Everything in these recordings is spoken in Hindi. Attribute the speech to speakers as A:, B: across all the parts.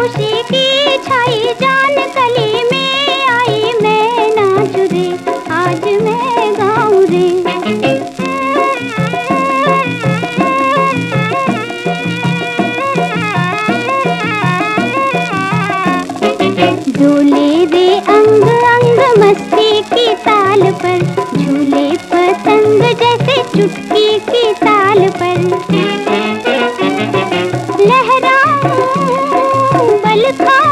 A: खुशी की छाई जान कली में आई मैं नाच रे, आज मैं गाऊं रे। झूले दे अंग अंग मस्ती की ताल पर, झूले पतंग जैसे चुटकी की ताल पर। दिल था।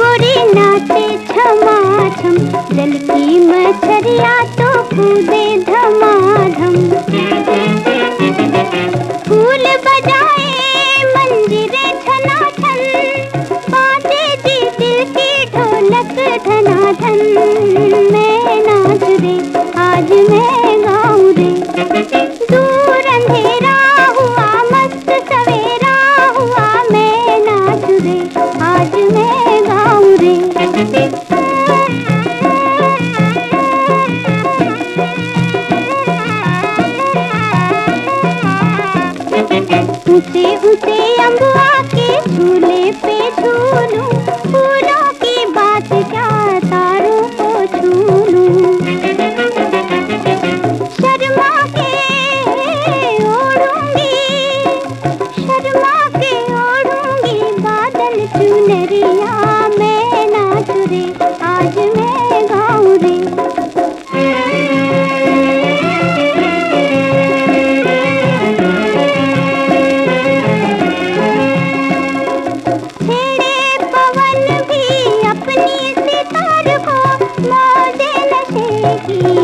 A: গোরে নাচে see Thank you.